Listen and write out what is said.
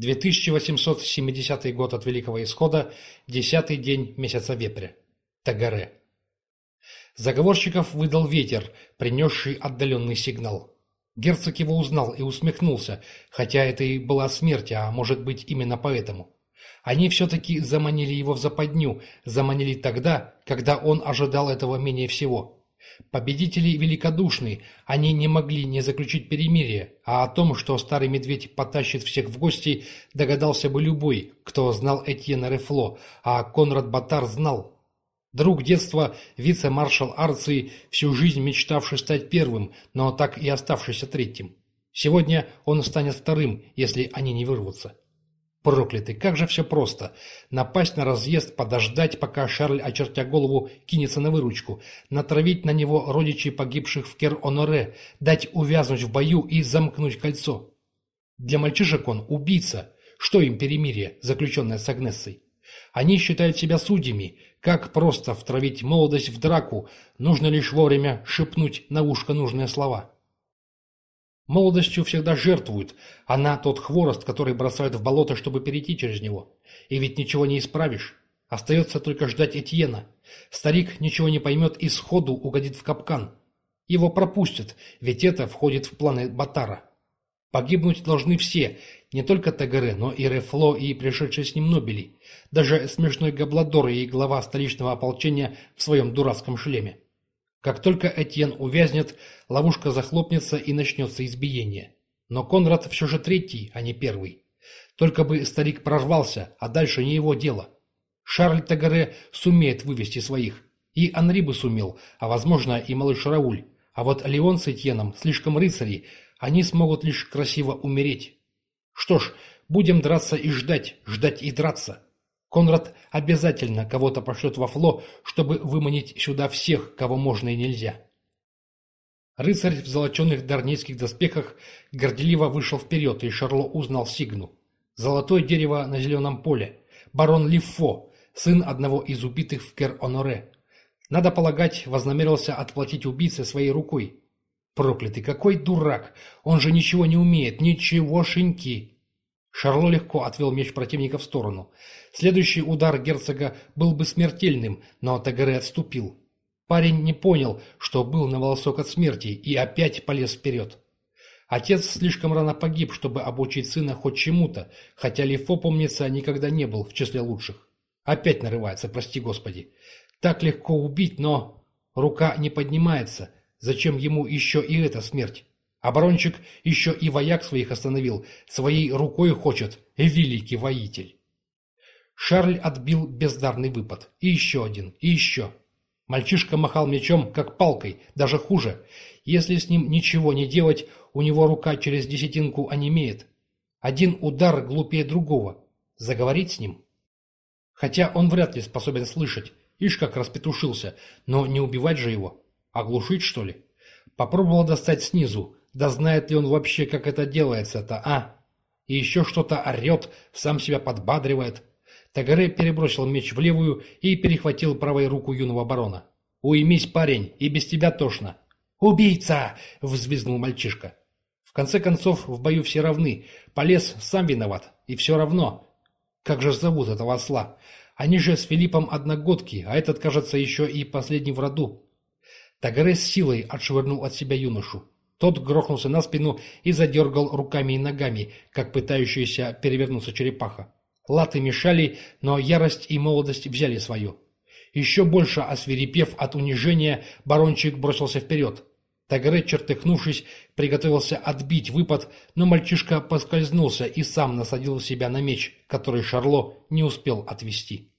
2870 год от Великого Исхода, десятый день месяца Вепря. Тагаре. Заговорщиков выдал ветер, принесший отдаленный сигнал. Герцог его узнал и усмехнулся, хотя это и была смерть, а может быть именно поэтому. Они все-таки заманили его в западню, заманили тогда, когда он ожидал этого менее всего. Победители великодушны, они не могли не заключить перемирие, а о том, что старый медведь потащит всех в гости, догадался бы любой, кто знал Этьена Рефло, а Конрад Батар знал. Друг детства, вице-маршал Арции, всю жизнь мечтавший стать первым, но так и оставшийся третьим. Сегодня он станет вторым, если они не вырвутся. Проклятый, как же все просто. Напасть на разъезд, подождать, пока Шарль, очертя голову, кинется на выручку, натравить на него родичей погибших в Кер-Оноре, дать увязнуть в бою и замкнуть кольцо. Для мальчишек он убийца. Что им перемирие, заключенное с Агнессой? Они считают себя судьями. Как просто втравить молодость в драку, нужно лишь вовремя шепнуть на ушко нужные слова. Молодостью всегда жертвуют. Она тот хворост, который бросают в болото, чтобы перейти через него. И ведь ничего не исправишь. Остается только ждать Этьена. Старик ничего не поймет и сходу угодит в капкан. Его пропустят, ведь это входит в планы Батара. Погибнуть должны все, не только Тагаре, но и Рефло и пришедшие с ним Нобели. Даже смешной Габладор и глава столичного ополчения в своем дурацком шлеме. Как только Этьен увязнет, ловушка захлопнется и начнется избиение. Но Конрад все же третий, а не первый. Только бы старик прорвался, а дальше не его дело. Шарль Тагаре сумеет вывести своих. И Анри бы сумел, а возможно и малыш Рауль. А вот Леон с Этьеном слишком рыцари, они смогут лишь красиво умереть. Что ж, будем драться и ждать, ждать и драться. Конрад обязательно кого-то пошлет во фло, чтобы выманить сюда всех, кого можно и нельзя. Рыцарь в золоченных дарнийских доспехах горделиво вышел вперед, и Шарло узнал Сигну. Золотое дерево на зеленом поле. Барон Лиффо, сын одного из убитых в Кер-Оноре. Надо полагать, вознамерился отплатить убийце своей рукой. Проклятый, какой дурак! Он же ничего не умеет, ничегошеньки! Шарло легко отвел меч противника в сторону. Следующий удар герцога был бы смертельным, но Тагаре отступил. Парень не понял, что был на волосок от смерти, и опять полез вперед. Отец слишком рано погиб, чтобы обучить сына хоть чему-то, хотя Лифо, помнится, никогда не был в числе лучших. Опять нарывается, прости господи. Так легко убить, но... Рука не поднимается. Зачем ему еще и эта смерть? Оборончик еще и вояк своих остановил, своей рукой хочет, великий воитель. Шарль отбил бездарный выпад. И еще один, и еще. Мальчишка махал мечом, как палкой, даже хуже. Если с ним ничего не делать, у него рука через десятинку онемеет. Один удар глупее другого. Заговорить с ним? Хотя он вряд ли способен слышать. Ишь, как распетушился. Но не убивать же его. Оглушить, что ли? Попробовал достать снизу. Да знает ли он вообще, как это делается-то, а? И еще что-то орет, сам себя подбадривает. Тагаре перебросил меч в левую и перехватил правой руку юного барона. «Уймись, парень, и без тебя тошно». «Убийца!» — взвизгнул мальчишка. В конце концов, в бою все равны. Полез сам виноват. И все равно. Как же зовут этого осла? Они же с Филиппом одногодки, а этот, кажется, еще и последний в роду. Тагаре с силой отшвырнул от себя юношу. Тот грохнулся на спину и задергал руками и ногами, как пытающаяся перевернуться черепаха. Латы мешали, но ярость и молодость взяли свое. Еще больше освирепев от унижения, барончик бросился вперед. Тагре, чертыхнувшись, приготовился отбить выпад, но мальчишка поскользнулся и сам насадил себя на меч, который Шарло не успел отвести.